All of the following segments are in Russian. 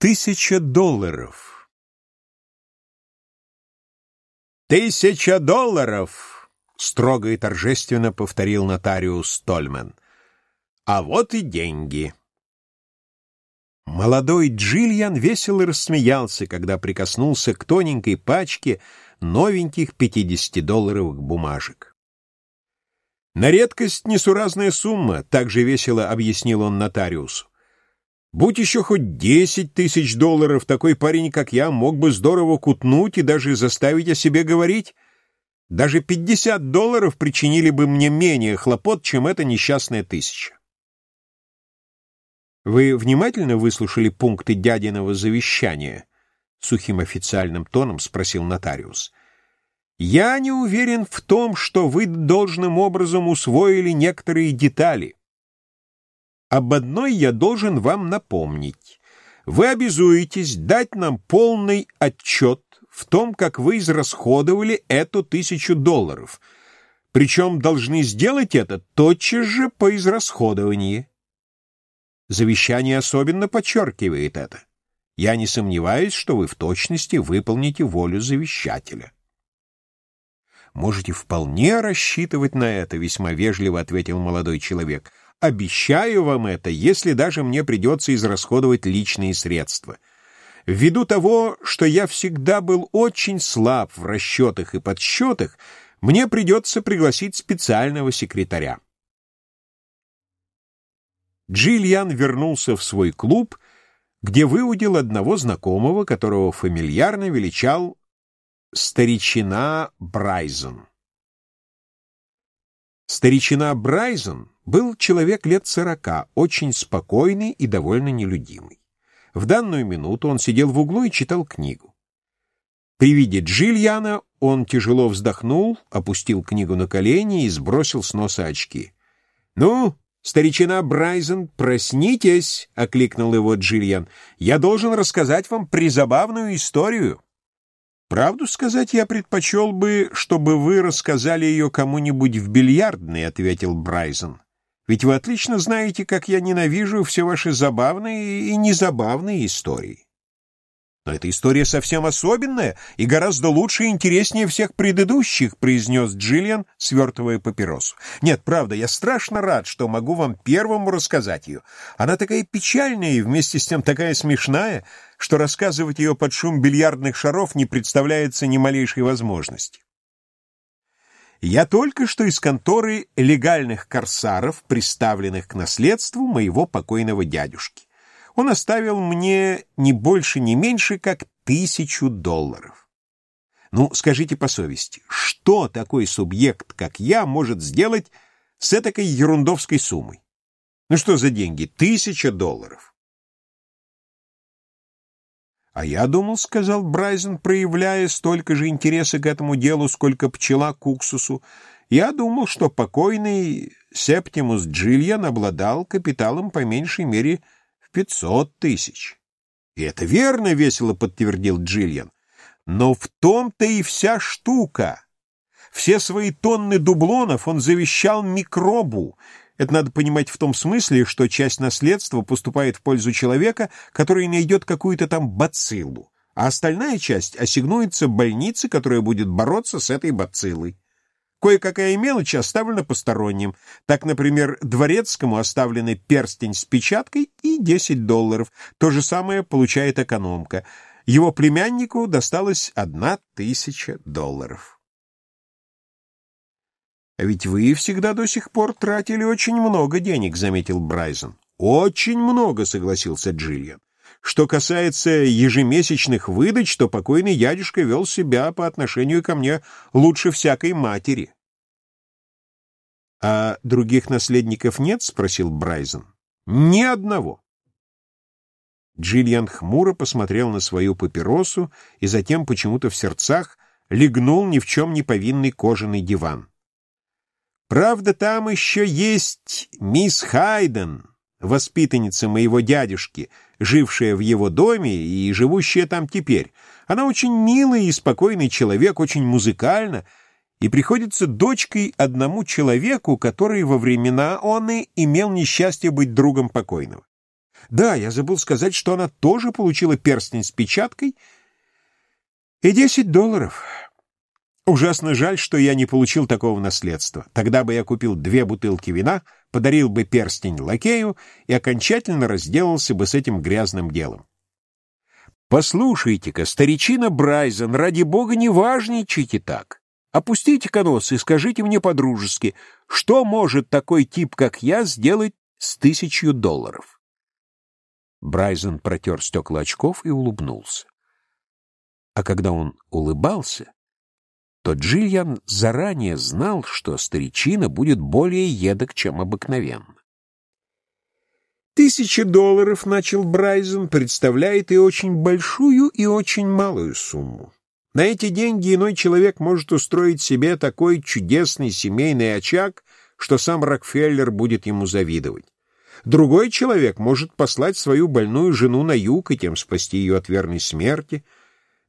Тысяча долларов. «Тысяча долларов!» — строго и торжественно повторил нотариус Стольмен. «А вот и деньги». Молодой Джильян весело рассмеялся, когда прикоснулся к тоненькой пачке новеньких пятидесятидолларовых бумажек. «На редкость несуразная сумма», — также весело объяснил он нотариусу. Будь еще хоть десять тысяч долларов, такой парень, как я, мог бы здорово кутнуть и даже заставить о себе говорить. Даже пятьдесят долларов причинили бы мне менее хлопот, чем эта несчастная тысяча. Вы внимательно выслушали пункты дядиного завещания? Сухим официальным тоном спросил нотариус. Я не уверен в том, что вы должным образом усвоили некоторые детали. Об одной я должен вам напомнить. Вы обязуетесь дать нам полный отчет в том, как вы израсходовали эту тысячу долларов. Причем должны сделать это тотчас же по израсходовании. Завещание особенно подчеркивает это. Я не сомневаюсь, что вы в точности выполните волю завещателя. «Можете вполне рассчитывать на это», — весьма вежливо ответил молодой человек. Обещаю вам это, если даже мне придется израсходовать личные средства. Ввиду того, что я всегда был очень слаб в расчетах и подсчетах, мне придется пригласить специального секретаря. Джильян вернулся в свой клуб, где выудил одного знакомого, которого фамильярно величал старичина Брайзон. Старичина Брайзон был человек лет сорока, очень спокойный и довольно нелюдимый. В данную минуту он сидел в углу и читал книгу. При виде Джильяна он тяжело вздохнул, опустил книгу на колени и сбросил с носа очки. «Ну, старичина Брайзен, проснитесь!» — окликнул его Джильян. «Я должен рассказать вам призабавную историю». «Правду сказать, я предпочел бы, чтобы вы рассказали ее кому-нибудь в бильярдной», — ответил Брайзен. Ведь вы отлично знаете, как я ненавижу все ваши забавные и незабавные истории. Но эта история совсем особенная и гораздо лучше и интереснее всех предыдущих, произнес Джиллиан, свертывая папиросу. Нет, правда, я страшно рад, что могу вам первому рассказать ее. Она такая печальная и вместе с тем такая смешная, что рассказывать ее под шум бильярдных шаров не представляется ни малейшей возможности. Я только что из конторы легальных корсаров, приставленных к наследству моего покойного дядюшки. Он оставил мне не больше, не меньше, как тысячу долларов. Ну, скажите по совести, что такой субъект, как я, может сделать с этой ерундовской суммой? Ну что за деньги? Тысяча долларов. «А я думал, — сказал Брайзен, проявляя столько же интереса к этому делу, сколько пчела к уксусу, — я думал, что покойный Септимус Джильян обладал капиталом по меньшей мере в пятьсот тысяч». «И это верно, — весело подтвердил Джильян. Но в том-то и вся штука. Все свои тонны дублонов он завещал микробу, это надо понимать в том смысле, что часть наследства поступает в пользу человека, который найдет какую-то там бациллу, а остальная часть ассигнуется больнице, которая будет бороться с этой бациллой. Кое-какая мелочь оставлена посторонним. Так, например, дворецкому оставлены перстень с печаткой и 10 долларов. То же самое получает экономка. Его племяннику досталось одна тысяча долларов. «А ведь вы всегда до сих пор тратили очень много денег», — заметил Брайзен. «Очень много», — согласился Джиллиан. «Что касается ежемесячных выдач, то покойный дядюшка вел себя по отношению ко мне лучше всякой матери». «А других наследников нет?» — спросил Брайзен. «Ни одного». Джиллиан хмуро посмотрел на свою папиросу и затем почему-то в сердцах легнул ни в чем не повинный кожаный диван. Правда, там еще есть мисс Хайден, воспитанница моего дядюшки, жившая в его доме и живущая там теперь. Она очень милый и спокойный человек, очень музыкальна, и приходится дочкой одному человеку, который во времена он и имел несчастье быть другом покойного. Да, я забыл сказать, что она тоже получила перстень с печаткой и десять долларов. Ужасно жаль, что я не получил такого наследства. Тогда бы я купил две бутылки вина, подарил бы перстень лакею и окончательно разделался бы с этим грязным делом. Послушайте-ка, старичина Брайзен, ради бога, не важничайте так. Опустите-ка нос и скажите мне по-дружески, что может такой тип, как я, сделать с тысячью долларов? Брайзен протер стекла очков и улыбнулся. А когда он улыбался, то Джильян заранее знал, что старичина будет более едок, чем обыкновенно. «Тысяча долларов, — начал Брайзен, — представляет и очень большую, и очень малую сумму. На эти деньги иной человек может устроить себе такой чудесный семейный очаг, что сам Рокфеллер будет ему завидовать. Другой человек может послать свою больную жену на юг и тем спасти ее от верной смерти —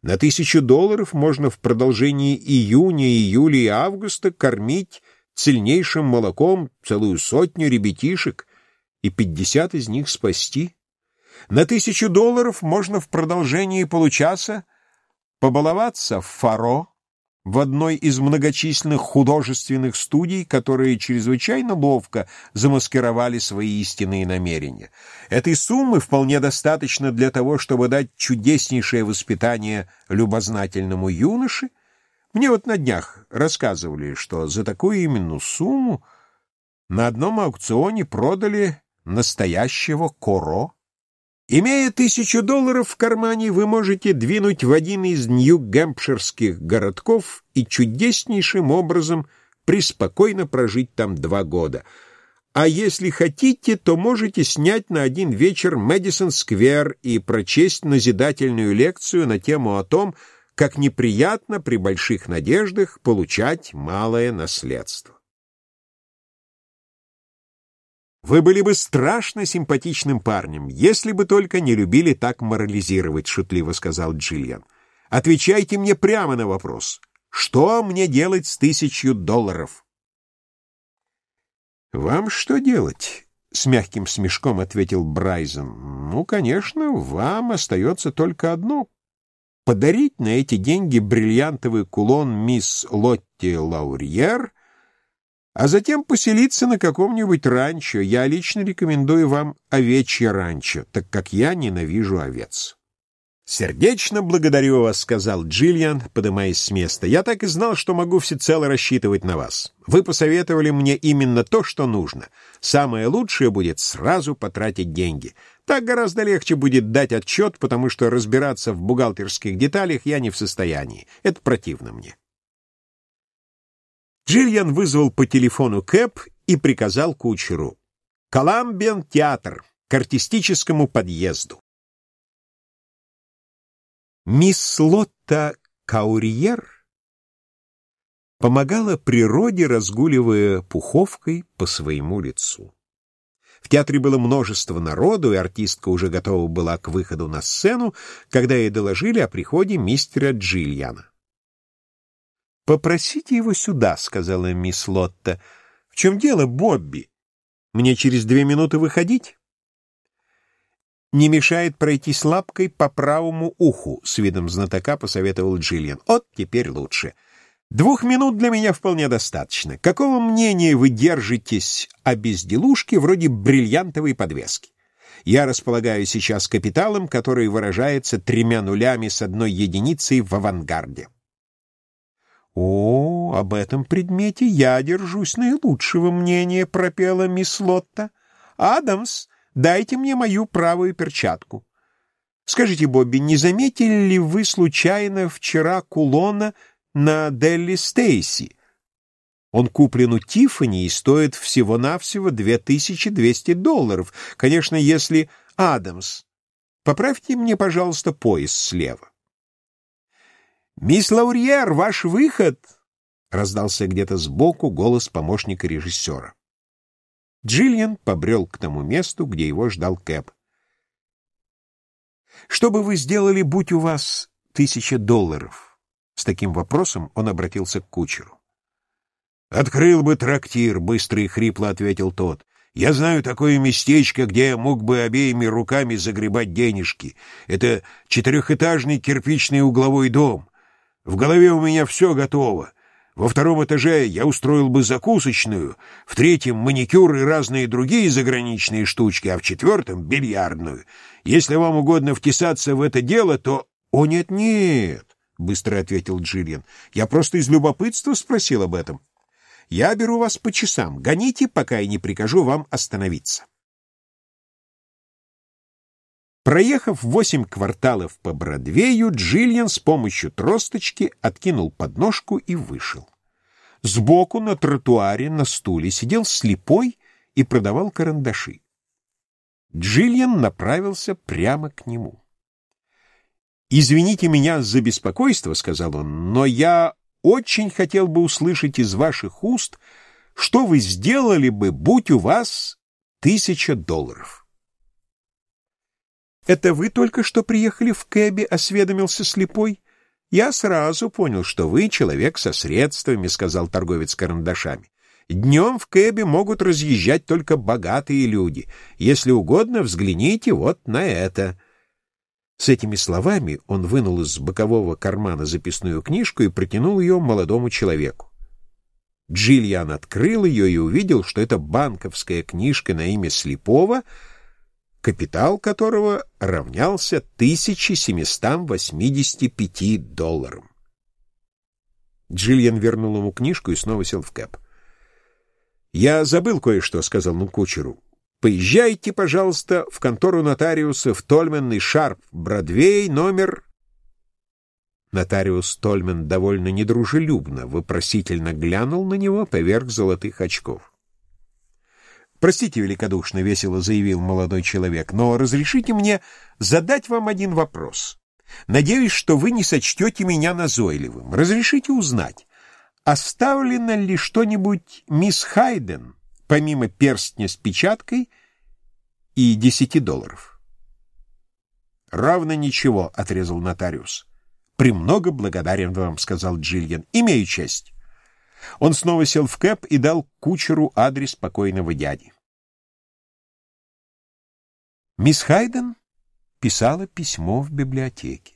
на тысячу долларов можно в продолжении июня, июля и августа кормить сильнейшим молоком целую сотню ребятишек и пятьдесят из них спасти. На тысячу долларов можно в продолжении получаса побаловаться в фаро, в одной из многочисленных художественных студий, которые чрезвычайно ловко замаскировали свои истинные намерения. Этой суммы вполне достаточно для того, чтобы дать чудеснейшее воспитание любознательному юноше. Мне вот на днях рассказывали, что за такую именно сумму на одном аукционе продали настоящего коро. Имея тысячу долларов в кармане, вы можете двинуть в один из нью-гэмпширских городков и чудеснейшим образом преспокойно прожить там два года. А если хотите, то можете снять на один вечер Мэдисон-сквер и прочесть назидательную лекцию на тему о том, как неприятно при больших надеждах получать малое наследство. Вы были бы страшно симпатичным парнем, если бы только не любили так морализировать, — шутливо сказал Джиллиан. Отвечайте мне прямо на вопрос. Что мне делать с тысячью долларов? Вам что делать? — с мягким смешком ответил Брайзен. Ну, конечно, вам остается только одно — подарить на эти деньги бриллиантовый кулон мисс Лотти Лаурьер — а затем поселиться на каком-нибудь ранчо. Я лично рекомендую вам овечье ранчо, так как я ненавижу овец. «Сердечно благодарю вас», — сказал Джиллиан, подымаясь с места. «Я так и знал, что могу всецело рассчитывать на вас. Вы посоветовали мне именно то, что нужно. Самое лучшее будет сразу потратить деньги. Так гораздо легче будет дать отчет, потому что разбираться в бухгалтерских деталях я не в состоянии. Это противно мне». Джильян вызвал по телефону Кэп и приказал кучеру. «Коламбиан театр, к артистическому подъезду». Мисс Лотта Каурьер помогала природе, разгуливая пуховкой по своему лицу. В театре было множество народу, и артистка уже готова была к выходу на сцену, когда ей доложили о приходе мистера Джильяна. «Попросите его сюда», — сказала мисс Лотта. «В чем дело, Бобби? Мне через две минуты выходить?» «Не мешает пройти с лапкой по правому уху», — с видом знатока посоветовал Джиллиан. «Вот теперь лучше. Двух минут для меня вполне достаточно. Какого мнения вы держитесь о безделушке вроде бриллиантовой подвески? Я располагаю сейчас капиталом, который выражается тремя нулями с одной единицей в авангарде». «О, об этом предмете я держусь наилучшего мнения», — пропела мисс Лотта. «Адамс, дайте мне мою правую перчатку. Скажите, Бобби, не заметили ли вы случайно вчера кулона на Делли Стейси? Он куплен у Тиффани и стоит всего-навсего 2200 долларов. Конечно, если... Адамс, поправьте мне, пожалуйста, пояс слева». «Мисс Лаурьер, ваш выход!» — раздался где-то сбоку голос помощника режиссера. Джиллиан побрел к тому месту, где его ждал Кэп. «Что бы вы сделали, будь у вас тысяча долларов?» С таким вопросом он обратился к кучеру. «Открыл бы трактир», — быстро и хрипло ответил тот. Я знаю такое местечко, где я мог бы обеими руками загребать денежки. Это четырехэтажный кирпичный угловой дом. В голове у меня все готово. Во втором этаже я устроил бы закусочную, в третьем — маникюр и разные другие заграничные штучки, а в четвертом — бильярдную. Если вам угодно втесаться в это дело, то... — О, нет-нет, — быстро ответил Джиллиан. — Я просто из любопытства спросил об этом. Я беру вас по часам. Гоните, пока я не прикажу вам остановиться. Проехав восемь кварталов по Бродвею, Джиллиан с помощью тросточки откинул подножку и вышел. Сбоку на тротуаре на стуле сидел слепой и продавал карандаши. Джиллиан направился прямо к нему. «Извините меня за беспокойство», — сказал он, — «но я очень хотел бы услышать из ваших уст, что вы сделали бы, будь у вас тысяча долларов». «Это вы только что приехали в кэбе?» — осведомился слепой. «Я сразу понял, что вы человек со средствами», — сказал торговец карандашами. «Днем в кэбе могут разъезжать только богатые люди. Если угодно, взгляните вот на это». С этими словами он вынул из бокового кармана записную книжку и протянул ее молодому человеку. Джильян открыл ее и увидел, что это банковская книжка на имя Слепого — капитал которого равнялся 1785 долларам. Джиллиан вернул ему книжку и снова сел в кэп. «Я забыл кое-что», — сказал он кучеру. «Поезжайте, пожалуйста, в контору нотариуса в Тольменный Шарп, Бродвей, номер...» Нотариус Тольмен довольно недружелюбно, вопросительно глянул на него поверх золотых очков. «Простите великодушно», — весело заявил молодой человек, «но разрешите мне задать вам один вопрос. Надеюсь, что вы не сочтете меня назойливым. Разрешите узнать, оставлено ли что-нибудь мисс Хайден, помимо перстня с печаткой и десяти долларов?» «Равно ничего», — отрезал нотариус. «Премного благодарен вам», — сказал Джильян. «Имею честь». Он снова сел в кэп и дал кучеру адрес покойного дяди. Мисс Хайден писала письмо в библиотеке.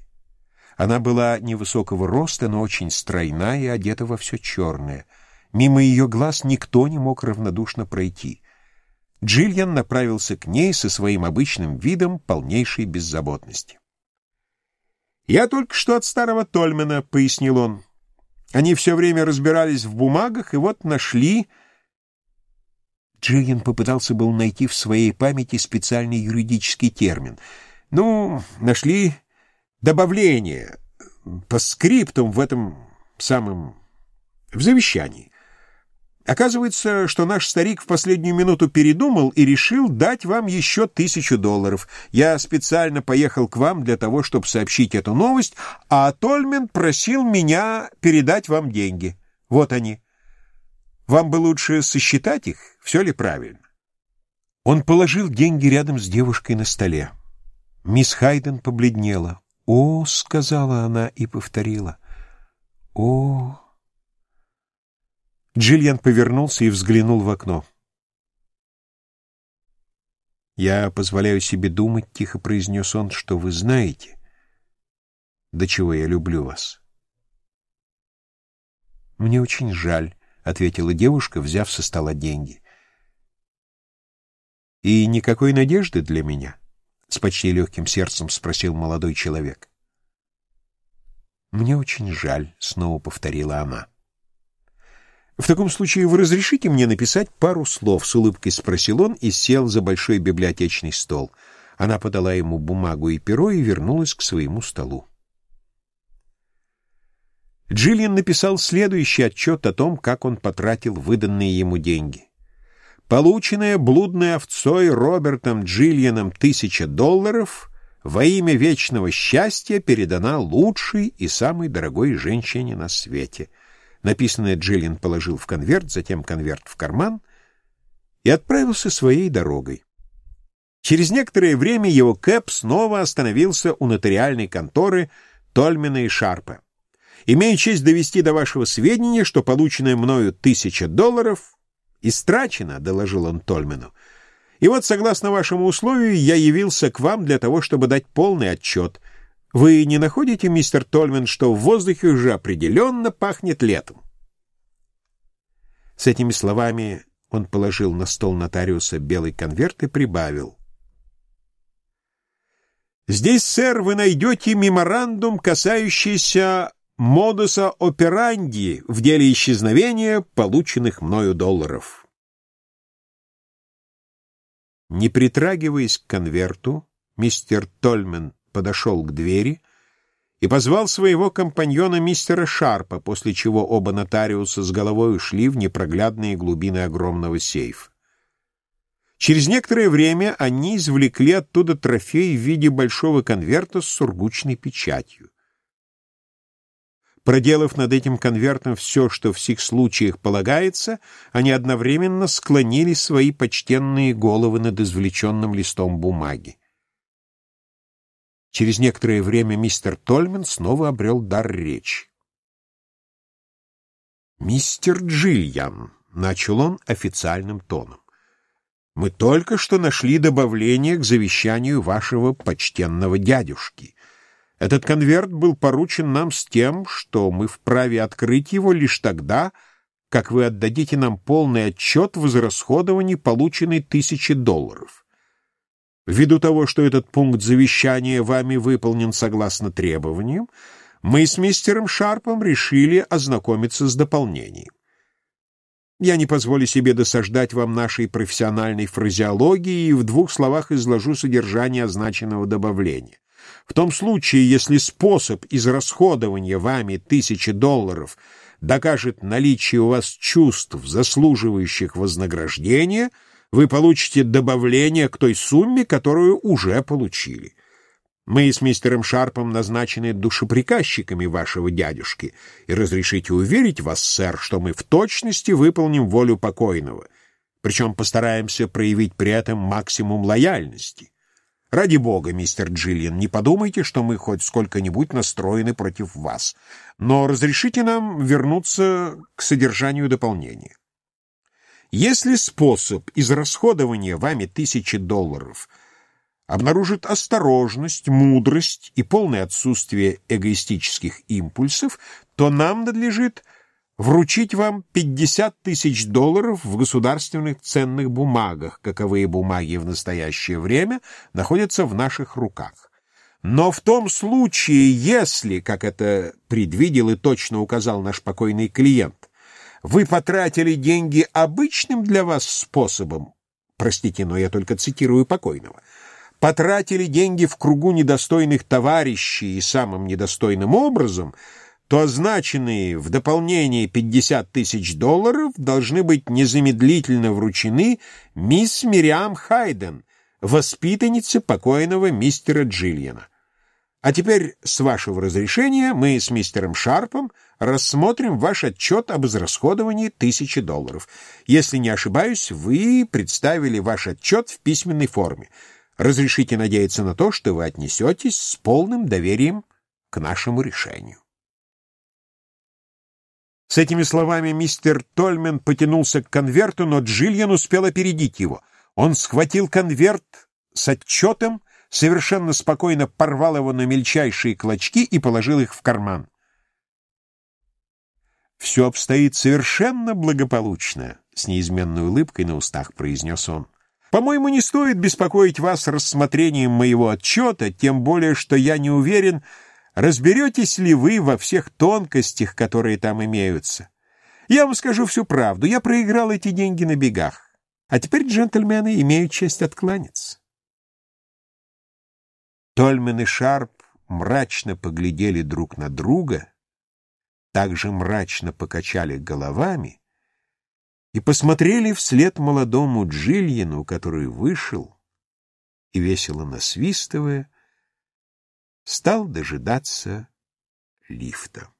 Она была невысокого роста, но очень стройна и одета во все черное. Мимо ее глаз никто не мог равнодушно пройти. Джильян направился к ней со своим обычным видом полнейшей беззаботности. «Я только что от старого Тольмена», — пояснил он. Они все время разбирались в бумагах и вот нашли... Джиллиан попытался был найти в своей памяти специальный юридический термин. Ну, нашли добавление по скриптум в этом самом... в завещании. Оказывается, что наш старик в последнюю минуту передумал и решил дать вам еще тысячу долларов. Я специально поехал к вам для того, чтобы сообщить эту новость, а Тольмен просил меня передать вам деньги. Вот они. Вам бы лучше сосчитать их, все ли правильно. Он положил деньги рядом с девушкой на столе. Мисс Хайден побледнела. «О!» — сказала она и повторила. «О!» Джильян повернулся и взглянул в окно. «Я позволяю себе думать», — тихо произнес он, — «что вы знаете, до чего я люблю вас». «Мне очень жаль», — ответила девушка, взяв со стола деньги. «И никакой надежды для меня?» — с почти легким сердцем спросил молодой человек. «Мне очень жаль», — снова повторила она. «В таком случае вы разрешите мне написать пару слов?» — с улыбкой спросил он и сел за большой библиотечный стол. Она подала ему бумагу и перо и вернулась к своему столу. Джиллиан написал следующий отчет о том, как он потратил выданные ему деньги. Полученная блудной овцой Робертом Джиллианом тысяча долларов во имя вечного счастья передана лучшей и самой дорогой женщине на свете — Написанное Джиллин положил в конверт, затем конверт в карман и отправился своей дорогой. Через некоторое время его кэп снова остановился у нотариальной конторы Тольмина и Шарпа. «Имею честь довести до вашего сведения, что полученная мною тысяча долларов истрачена», — доложил он Тольмену. И вот, согласно вашему условию, я явился к вам для того, чтобы дать полный отчет. Вы не находите, мистер Тольмен, что в воздухе уже определенно пахнет летом? С этими словами он положил на стол нотариуса белый конверт и прибавил. «Здесь, сэр, вы найдете меморандум, касающийся модуса операнди в деле исчезновения полученных мною долларов». Не притрагиваясь к конверту, мистер Тольмен подошел к двери и позвал своего компаньона мистера Шарпа, после чего оба нотариуса с головой ушли в непроглядные глубины огромного сейфа. Через некоторое время они извлекли оттуда трофей в виде большого конверта с сургучной печатью. Проделав над этим конвертом все, что в сих случаях полагается, они одновременно склонили свои почтенные головы над извлеченным листом бумаги. Через некоторое время мистер Тольмен снова обрел дар речи. «Мистер Джильян», — начал он официальным тоном, — «мы только что нашли добавление к завещанию вашего почтенного дядюшки. Этот конверт был поручен нам с тем, что мы вправе открыть его лишь тогда, как вы отдадите нам полный отчет в израсходовании полученной тысячи долларов. Ввиду того, что этот пункт завещания вами выполнен согласно требованиям, мы с мистером Шарпом решили ознакомиться с дополнением. Я не позволю себе досаждать вам нашей профессиональной фразеологии и в двух словах изложу содержание означенного добавления. В том случае, если способ израсходования вами тысячи долларов докажет наличие у вас чувств, заслуживающих вознаграждения — вы получите добавление к той сумме, которую уже получили. Мы с мистером Шарпом назначены душеприказчиками вашего дядюшки, и разрешите уверить вас, сэр, что мы в точности выполним волю покойного, причем постараемся проявить при этом максимум лояльности. Ради бога, мистер Джиллиан, не подумайте, что мы хоть сколько-нибудь настроены против вас, но разрешите нам вернуться к содержанию дополнения. Если способ израсходования вами тысячи долларов обнаружит осторожность, мудрость и полное отсутствие эгоистических импульсов, то нам надлежит вручить вам 50 тысяч долларов в государственных ценных бумагах, каковые бумаги в настоящее время находятся в наших руках. Но в том случае, если, как это предвидел и точно указал наш покойный клиент, вы потратили деньги обычным для вас способом, простите, но я только цитирую покойного, потратили деньги в кругу недостойных товарищей и самым недостойным образом, то означенные в дополнение 50 тысяч долларов должны быть незамедлительно вручены мисс Мириам Хайден, воспитаннице покойного мистера Джиллиана. А теперь, с вашего разрешения, мы с мистером Шарпом рассмотрим ваш отчет об израсходовании тысячи долларов. Если не ошибаюсь, вы представили ваш отчет в письменной форме. Разрешите надеяться на то, что вы отнесетесь с полным доверием к нашему решению. С этими словами мистер Тольмен потянулся к конверту, но Джильян успел опередить его. Он схватил конверт с отчетом, совершенно спокойно порвал его на мельчайшие клочки и положил их в карман. «Все обстоит совершенно благополучно», — с неизменной улыбкой на устах произнес он. «По-моему, не стоит беспокоить вас рассмотрением моего отчета, тем более, что я не уверен, разберетесь ли вы во всех тонкостях, которые там имеются. Я вам скажу всю правду, я проиграл эти деньги на бегах, а теперь джентльмены имеют честь откланяться». Тольмен и Шарп мрачно поглядели друг на друга, также мрачно покачали головами и посмотрели вслед молодому Джильяну, который вышел и, весело насвистывая, стал дожидаться лифта.